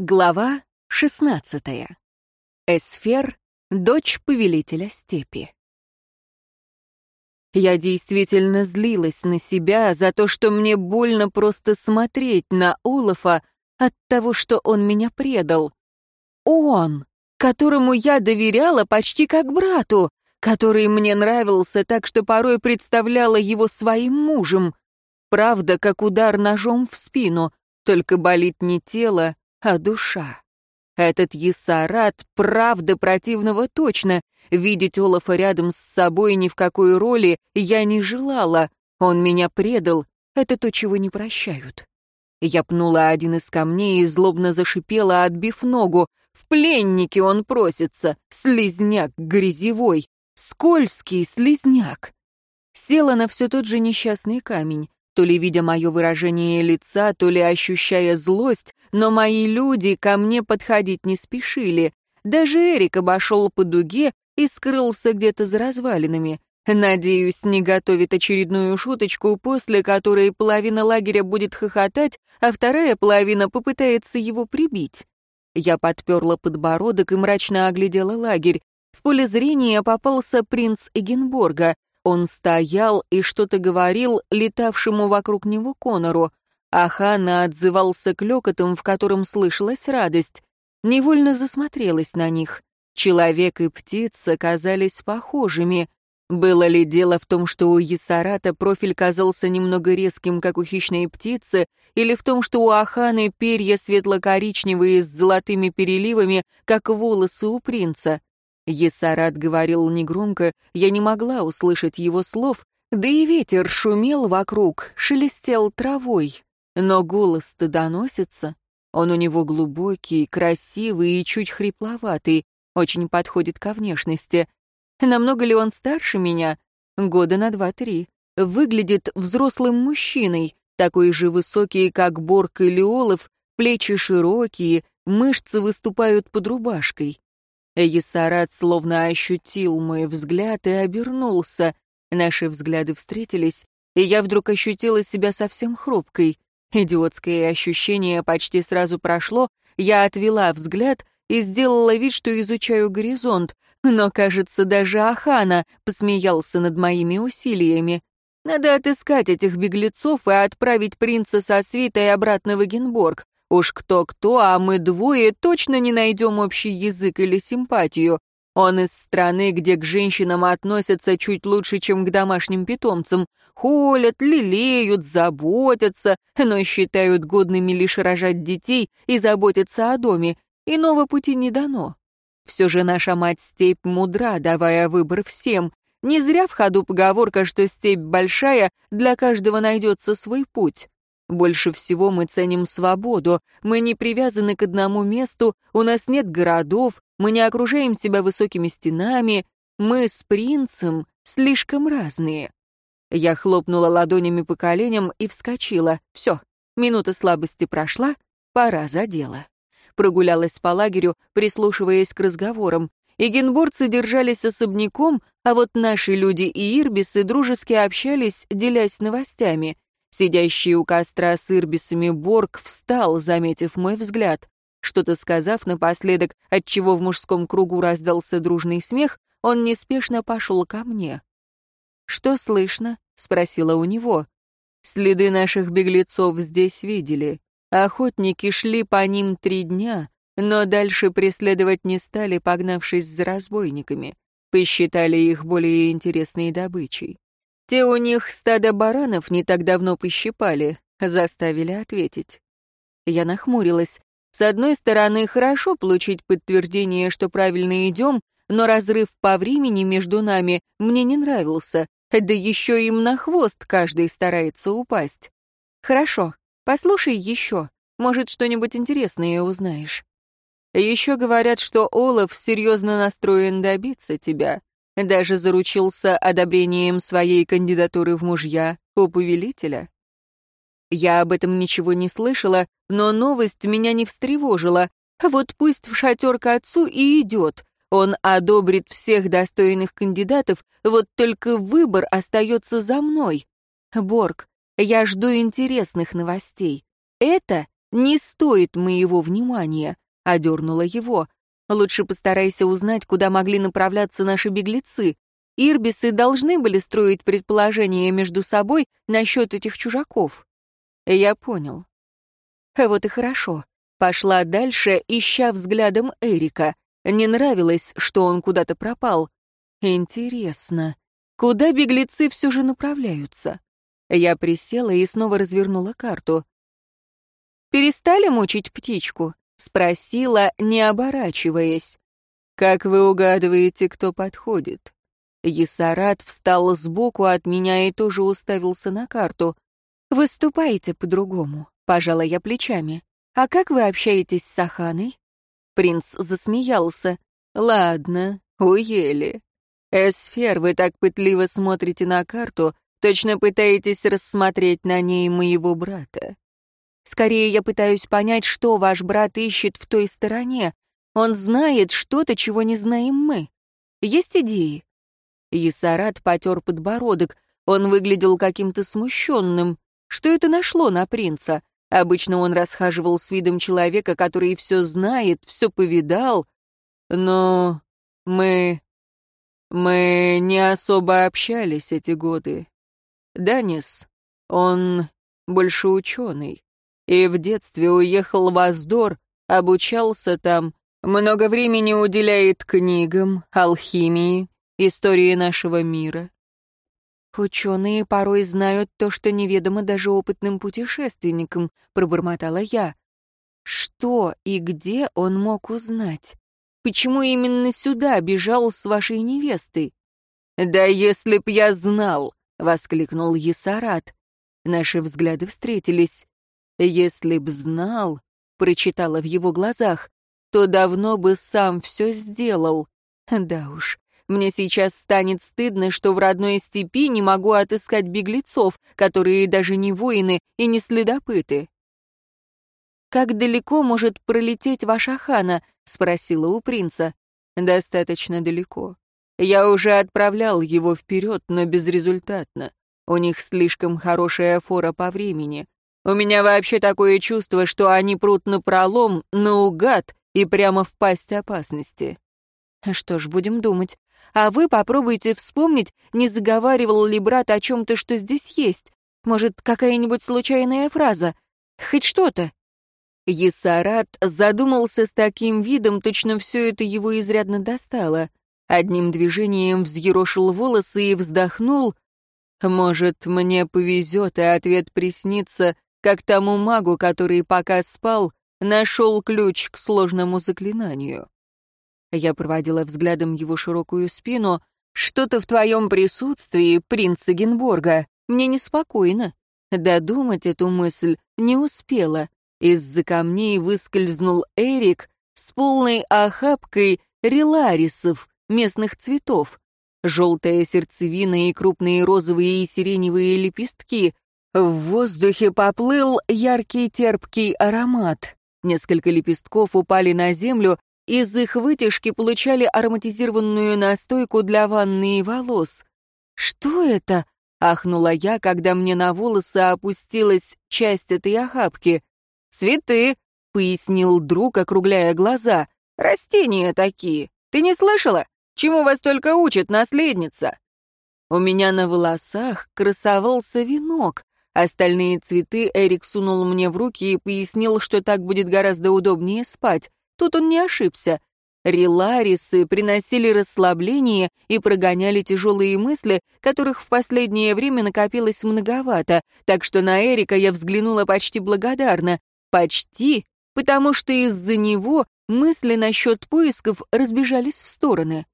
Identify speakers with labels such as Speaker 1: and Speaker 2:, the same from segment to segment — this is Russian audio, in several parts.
Speaker 1: Глава 16. Эсфер, дочь повелителя степи. Я действительно злилась на себя за то, что мне больно просто смотреть на Олафа от того, что он меня предал. Он, которому я доверяла почти как брату, который мне нравился так, что порой представляла его своим мужем. Правда, как удар ножом в спину, только болит не тело, а душа. Этот Есарат правда противного точно. Видеть Олафа рядом с собой ни в какой роли я не желала. Он меня предал. Это то, чего не прощают. Я пнула один из камней и злобно зашипела, отбив ногу. В пленнике он просится. Слизняк грязевой. Скользкий слизняк. Села на все тот же несчастный камень то ли видя мое выражение лица, то ли ощущая злость, но мои люди ко мне подходить не спешили. Даже Эрик обошел по дуге и скрылся где-то за развалинами. Надеюсь, не готовит очередную шуточку, после которой половина лагеря будет хохотать, а вторая половина попытается его прибить. Я подперла подбородок и мрачно оглядела лагерь. В поле зрения попался принц Эгенборга. Он стоял и что-то говорил летавшему вокруг него Конору, а Ханна отзывался клёкотом, в котором слышалась радость. Невольно засмотрелась на них. Человек и птица казались похожими. Было ли дело в том, что у Есарата профиль казался немного резким, как у хищной птицы, или в том, что у Аханы перья светло-коричневые с золотыми переливами, как волосы у принца? Есарат говорил негромко, я не могла услышать его слов, да и ветер шумел вокруг, шелестел травой. Но голос-то доносится. Он у него глубокий, красивый и чуть хрипловатый, очень подходит ко внешности. Намного ли он старше меня? Года на два-три. Выглядит взрослым мужчиной, такой же высокий, как Борг или Олов, плечи широкие, мышцы выступают под рубашкой. Есарат словно ощутил мой взгляд и обернулся. Наши взгляды встретились, и я вдруг ощутила себя совсем хрупкой. Идиотское ощущение почти сразу прошло, я отвела взгляд и сделала вид, что изучаю горизонт, но, кажется, даже Ахана посмеялся над моими усилиями. Надо отыскать этих беглецов и отправить принца со свитой обратно в Эгенборг. Уж кто-кто, а мы двое точно не найдем общий язык или симпатию. Он из страны, где к женщинам относятся чуть лучше, чем к домашним питомцам. Холят, лелеют, заботятся, но считают годными лишь рожать детей и заботиться о доме. Иного пути не дано. Все же наша мать-степь мудра, давая выбор всем. Не зря в ходу поговорка, что степь большая, для каждого найдется свой путь. Больше всего мы ценим свободу, мы не привязаны к одному месту, у нас нет городов, мы не окружаем себя высокими стенами, мы с принцем слишком разные. Я хлопнула ладонями по коленям и вскочила. Все, минута слабости прошла, пора за дело. Прогулялась по лагерю, прислушиваясь к разговорам. Эгенборцы держались особняком, а вот наши люди и ирбисы дружески общались, делясь новостями — Сидящий у костра с ирбисами Борг встал, заметив мой взгляд. Что-то сказав напоследок, отчего в мужском кругу раздался дружный смех, он неспешно пошел ко мне. «Что слышно?» — спросила у него. «Следы наших беглецов здесь видели. Охотники шли по ним три дня, но дальше преследовать не стали, погнавшись за разбойниками. Посчитали их более интересной добычей. Те у них стадо баранов не так давно пощипали, заставили ответить. Я нахмурилась. С одной стороны, хорошо получить подтверждение, что правильно идем, но разрыв по времени между нами мне не нравился, да еще им на хвост каждый старается упасть. Хорошо, послушай еще, может, что-нибудь интересное узнаешь. Еще говорят, что Олаф серьезно настроен добиться тебя даже заручился одобрением своей кандидатуры в мужья у повелителя. Я об этом ничего не слышала, но новость меня не встревожила. Вот пусть в шатер к отцу и идет. Он одобрит всех достойных кандидатов, вот только выбор остается за мной. Борг, я жду интересных новостей. Это не стоит моего внимания», — одернула его. «Лучше постарайся узнать, куда могли направляться наши беглецы. Ирбисы должны были строить предположения между собой насчет этих чужаков». «Я понял». «Вот и хорошо». Пошла дальше, ища взглядом Эрика. Не нравилось, что он куда-то пропал. Интересно, куда беглецы все же направляются? Я присела и снова развернула карту. «Перестали мучить птичку?» — спросила, не оборачиваясь. «Как вы угадываете, кто подходит?» Есарат встал сбоку от меня и тоже уставился на карту. «Выступаете по-другому», — пожала я плечами. «А как вы общаетесь с Саханой?» Принц засмеялся. «Ладно, уели. Эсфер, вы так пытливо смотрите на карту, точно пытаетесь рассмотреть на ней моего брата. Скорее, я пытаюсь понять, что ваш брат ищет в той стороне. Он знает что-то, чего не знаем мы. Есть идеи?» Есарат потер подбородок. Он выглядел каким-то смущенным. Что это нашло на принца? Обычно он расхаживал с видом человека, который все знает, все повидал. Но мы... мы не особо общались эти годы. Данис, он больше ученый. И в детстве уехал в Аздор, обучался там, много времени уделяет книгам, алхимии, истории нашего мира. «Ученые порой знают то, что неведомо даже опытным путешественникам», — пробормотала я. «Что и где он мог узнать? Почему именно сюда бежал с вашей невестой?» «Да если б я знал!» — воскликнул Есарат. Наши взгляды встретились. «Если б знал», — прочитала в его глазах, «то давно бы сам все сделал». Да уж, мне сейчас станет стыдно, что в родной степи не могу отыскать беглецов, которые даже не воины и не следопыты. «Как далеко может пролететь ваша хана?» — спросила у принца. «Достаточно далеко. Я уже отправлял его вперед, но безрезультатно. У них слишком хорошая фора по времени. У меня вообще такое чувство, что они прут на пролом, наугад и прямо в пасть опасности». «Что ж, будем думать. А вы попробуйте вспомнить, не заговаривал ли брат о чем-то, что здесь есть. Может, какая-нибудь случайная фраза? Хоть что-то. Есарат задумался с таким видом, точно все это его изрядно достало. Одним движением взъерошил волосы и вздохнул. «Может, мне повезет, и ответ приснится, как тому магу, который пока спал, нашел ключ к сложному заклинанию». Я проводила взглядом его широкую спину. «Что-то в твоем присутствии, принц Эгенборга, мне неспокойно». Додумать эту мысль не успела. Из-за камней выскользнул Эрик с полной охапкой реларисов, местных цветов. Желтая сердцевина и крупные розовые и сиреневые лепестки. В воздухе поплыл яркий терпкий аромат. Несколько лепестков упали на землю, из их вытяжки получали ароматизированную настойку для ванны и волос. «Что это?» — ахнула я, когда мне на волосы опустилась часть этой охапки. «Цветы», — пояснил друг, округляя глаза. «Растения такие. Ты не слышала? Чему вас только учит наследница?» У меня на волосах красовался венок. Остальные цветы Эрик сунул мне в руки и пояснил, что так будет гораздо удобнее спать. Тут он не ошибся. Реларисы приносили расслабление и прогоняли тяжелые мысли, которых в последнее время накопилось многовато, так что на Эрика я взглянула почти благодарно. Почти, потому что из-за него мысли насчет поисков разбежались в стороны.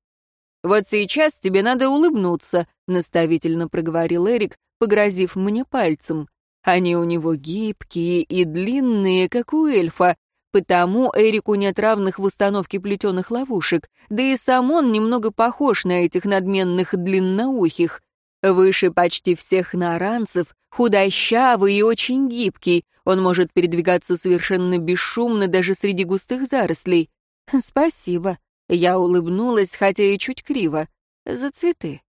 Speaker 1: «Вот сейчас тебе надо улыбнуться», — наставительно проговорил Эрик, погрозив мне пальцем. Они у него гибкие и длинные, как у эльфа, Потому Эрику нет равных в установке плетеных ловушек, да и сам он немного похож на этих надменных длинноухих. Выше почти всех наранцев, худощавый и очень гибкий, он может передвигаться совершенно бесшумно даже среди густых зарослей. «Спасибо», — я улыбнулась, хотя и чуть криво, — «за цветы».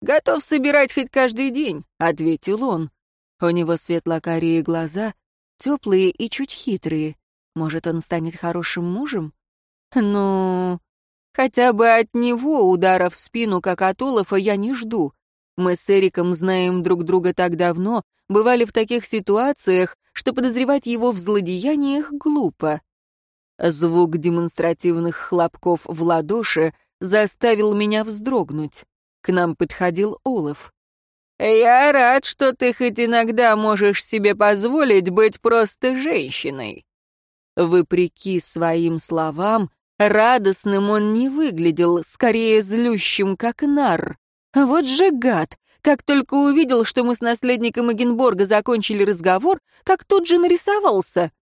Speaker 1: «Готов собирать хоть каждый день», — ответил он. У него светло-карие глаза, теплые и чуть хитрые. Может, он станет хорошим мужем? Ну, хотя бы от него удара в спину, как от Олафа, я не жду. Мы с Эриком знаем друг друга так давно, бывали в таких ситуациях, что подозревать его в злодеяниях глупо. Звук демонстративных хлопков в ладоши заставил меня вздрогнуть. К нам подходил Олаф. «Я рад, что ты хоть иногда можешь себе позволить быть просто женщиной». Вопреки своим словам, радостным он не выглядел, скорее злющим, как нар. Вот же гад! Как только увидел, что мы с наследником Эгенборга закончили разговор, как тут же нарисовался.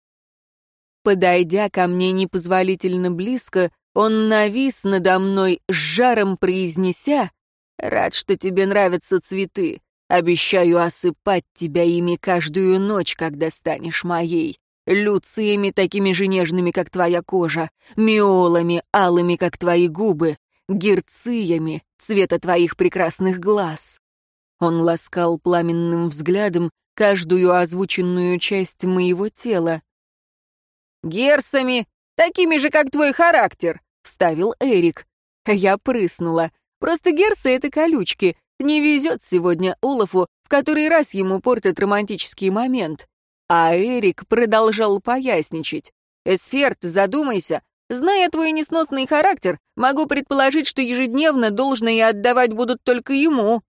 Speaker 1: Подойдя ко мне непозволительно близко, он навис надо мной, с жаром произнеся, «Рад, что тебе нравятся цветы. Обещаю осыпать тебя ими каждую ночь, когда станешь моей. Люциями такими же нежными, как твоя кожа, миолами, алыми, как твои губы, герциями, цвета твоих прекрасных глаз». Он ласкал пламенным взглядом каждую озвученную часть моего тела. «Герсами, такими же, как твой характер», — вставил Эрик. Я прыснула. «Просто герсы — это колючки. Не везет сегодня Олафу, в который раз ему портит романтический момент». А Эрик продолжал поясничать. «Эсферт, задумайся. Зная твой несносный характер, могу предположить, что ежедневно должное отдавать будут только ему».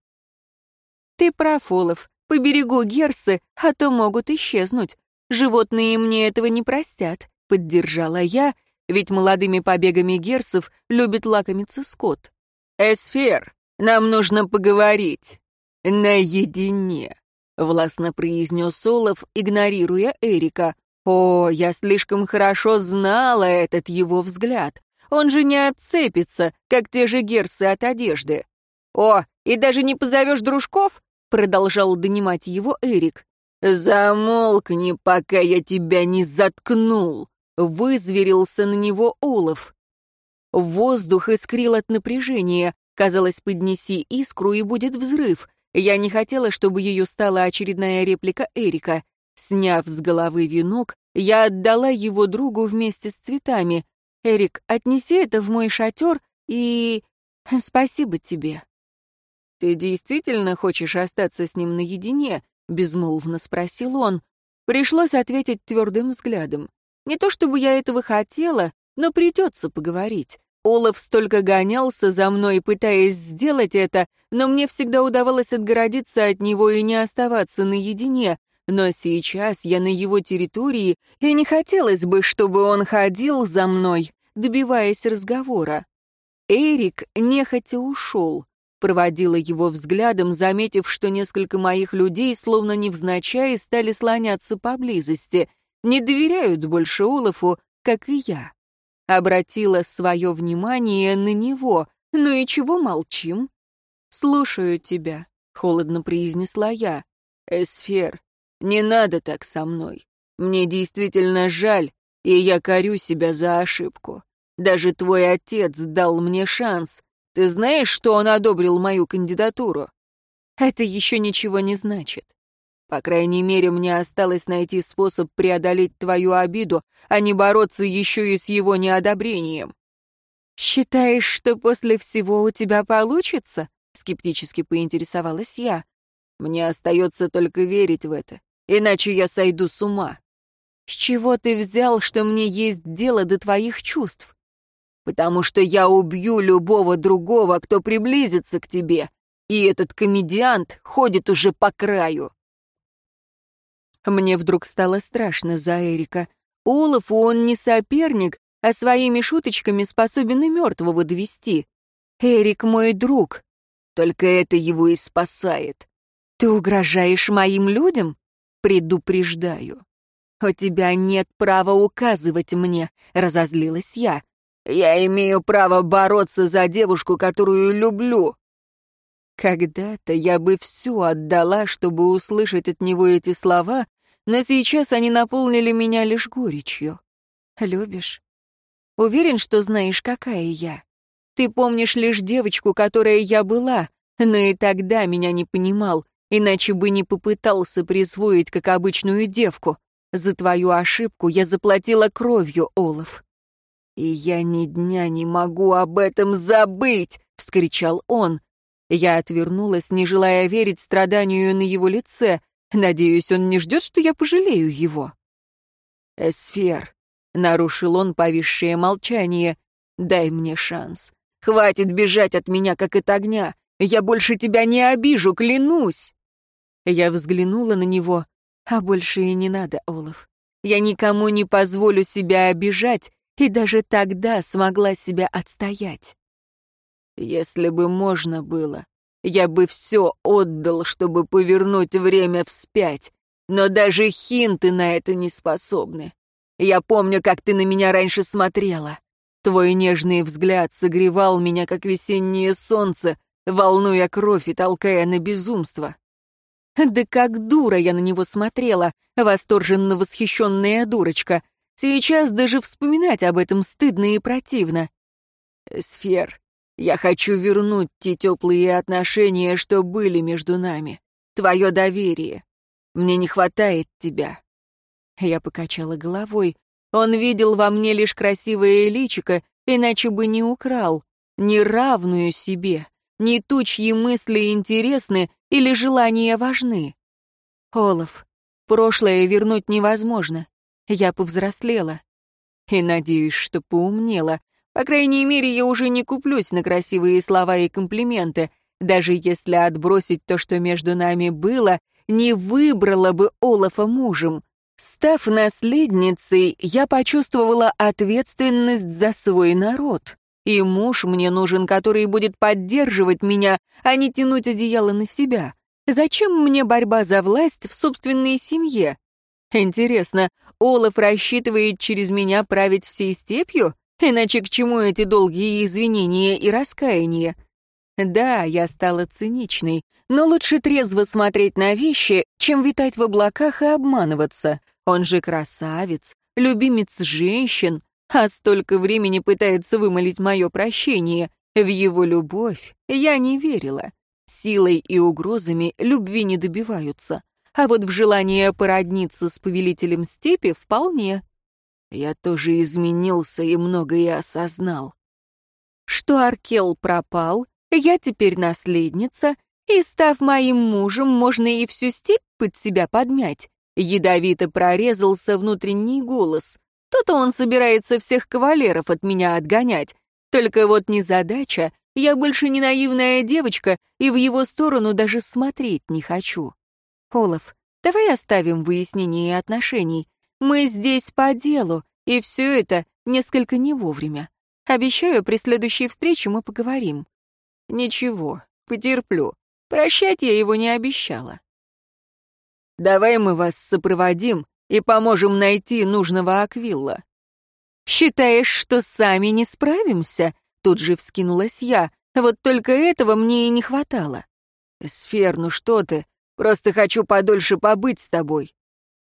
Speaker 1: «Ты прав, Олаф. Поберегу герсы, а то могут исчезнуть. Животные мне этого не простят», — поддержала я, ведь молодыми побегами герсов любит лакомиться скот. «Эсфер, нам нужно поговорить. Наедине», — властно произнес Олаф, игнорируя Эрика. «О, я слишком хорошо знала этот его взгляд. Он же не отцепится, как те же герсы от одежды. О, и даже не позовешь дружков?» — продолжал донимать его Эрик. «Замолкни, пока я тебя не заткнул!» — вызверился на него Олаф. Воздух искрил от напряжения. Казалось, поднеси искру, и будет взрыв. Я не хотела, чтобы ее стала очередная реплика Эрика. Сняв с головы венок, я отдала его другу вместе с цветами. «Эрик, отнеси это в мой шатер и... спасибо тебе». «Ты действительно хочешь остаться с ним наедине?» — безмолвно спросил он. Пришлось ответить твердым взглядом. Не то чтобы я этого хотела, но придется поговорить. Олаф столько гонялся за мной, пытаясь сделать это, но мне всегда удавалось отгородиться от него и не оставаться наедине. Но сейчас я на его территории, и не хотелось бы, чтобы он ходил за мной, добиваясь разговора. Эрик нехотя ушел. Проводила его взглядом, заметив, что несколько моих людей, словно невзначай, стали слоняться поблизости. Не доверяют больше Олафу, как и я обратила свое внимание на него. «Ну и чего молчим?» «Слушаю тебя», — холодно произнесла я. «Эсфер, не надо так со мной. Мне действительно жаль, и я корю себя за ошибку. Даже твой отец дал мне шанс. Ты знаешь, что он одобрил мою кандидатуру?» «Это еще ничего не значит. По крайней мере, мне осталось найти способ преодолеть твою обиду, а не бороться еще и с его неодобрением. «Считаешь, что после всего у тебя получится?» — скептически поинтересовалась я. «Мне остается только верить в это, иначе я сойду с ума». «С чего ты взял, что мне есть дело до твоих чувств?» «Потому что я убью любого другого, кто приблизится к тебе, и этот комедиант ходит уже по краю». Мне вдруг стало страшно за Эрика. Олафу он не соперник, а своими шуточками способен и мертвого довести. Эрик мой друг. Только это его и спасает. Ты угрожаешь моим людям? Предупреждаю. У тебя нет права указывать мне, разозлилась я. Я имею право бороться за девушку, которую люблю. Когда-то я бы все отдала, чтобы услышать от него эти слова, но сейчас они наполнили меня лишь горечью. Любишь? Уверен, что знаешь, какая я. Ты помнишь лишь девочку, которая я была, но и тогда меня не понимал, иначе бы не попытался присвоить как обычную девку. За твою ошибку я заплатила кровью, Олаф. «И я ни дня не могу об этом забыть!» — вскричал он. Я отвернулась, не желая верить страданию на его лице. Надеюсь, он не ждет, что я пожалею его. «Эсфер», — нарушил он повисшее молчание, — «дай мне шанс. Хватит бежать от меня, как от огня. Я больше тебя не обижу, клянусь!» Я взглянула на него, а больше и не надо, Олаф. Я никому не позволю себя обижать, и даже тогда смогла себя отстоять. Если бы можно было, я бы все отдал, чтобы повернуть время вспять, но даже хинты на это не способны. Я помню, как ты на меня раньше смотрела. Твой нежный взгляд согревал меня, как весеннее солнце, волнуя кровь и толкая на безумство. Да как дура я на него смотрела, восторженно восхищенная дурочка. Сейчас даже вспоминать об этом стыдно и противно. Сфер, я хочу вернуть те теплые отношения, что были между нами. Твое доверие. Мне не хватает тебя. Я покачала головой. Он видел во мне лишь красивое личико, иначе бы не украл. Неравную себе, не ту, чьи мысли интересны или желания важны. Олаф, прошлое вернуть невозможно. Я повзрослела. И надеюсь, что поумнела. По крайней мере, я уже не куплюсь на красивые слова и комплименты. Даже если отбросить то, что между нами было, не выбрала бы Олафа мужем. Став наследницей, я почувствовала ответственность за свой народ. И муж мне нужен, который будет поддерживать меня, а не тянуть одеяло на себя. Зачем мне борьба за власть в собственной семье? Интересно, Олаф рассчитывает через меня править всей степью? Иначе к чему эти долгие извинения и раскаяния? Да, я стала циничной, но лучше трезво смотреть на вещи, чем витать в облаках и обманываться. Он же красавец, любимец женщин, а столько времени пытается вымолить мое прощение. В его любовь я не верила. Силой и угрозами любви не добиваются. А вот в желание породниться с повелителем степи вполне. Я тоже изменился и многое осознал. Что Аркел пропал, я теперь наследница, и, став моим мужем, можно и всю степь под себя подмять. Ядовито прорезался внутренний голос. То-то он собирается всех кавалеров от меня отгонять. Только вот не задача, я больше не наивная девочка, и в его сторону даже смотреть не хочу. Олаф, давай оставим выяснение отношений. Мы здесь по делу, и все это несколько не вовремя. Обещаю, при следующей встрече мы поговорим. Ничего, потерплю. Прощать я его не обещала. Давай мы вас сопроводим и поможем найти нужного Аквилла. Считаешь, что сами не справимся? Тут же вскинулась я. Вот только этого мне и не хватало. Сфер, ну что ты? Просто хочу подольше побыть с тобой.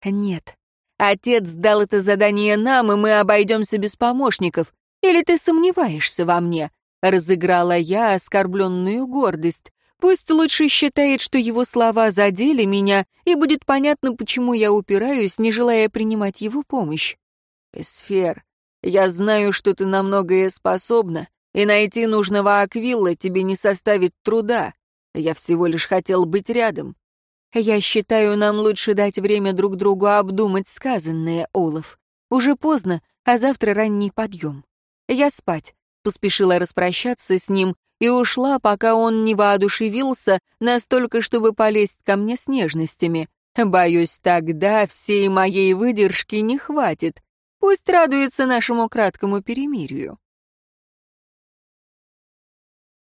Speaker 1: Нет. Отец дал это задание нам, и мы обойдемся без помощников. Или ты сомневаешься во мне? Разыграла я оскорбленную гордость. Пусть лучше считает, что его слова задели меня, и будет понятно, почему я упираюсь, не желая принимать его помощь. Эсфер, я знаю, что ты на многое способна, и найти нужного Аквилла тебе не составит труда. Я всего лишь хотел быть рядом. Я считаю, нам лучше дать время друг другу обдумать сказанное, Олаф. Уже поздно, а завтра ранний подъем. Я спать. Поспешила распрощаться с ним и ушла, пока он не воодушевился настолько, чтобы полезть ко мне с нежностями. Боюсь, тогда всей моей выдержки не хватит. Пусть радуется нашему краткому перемирию.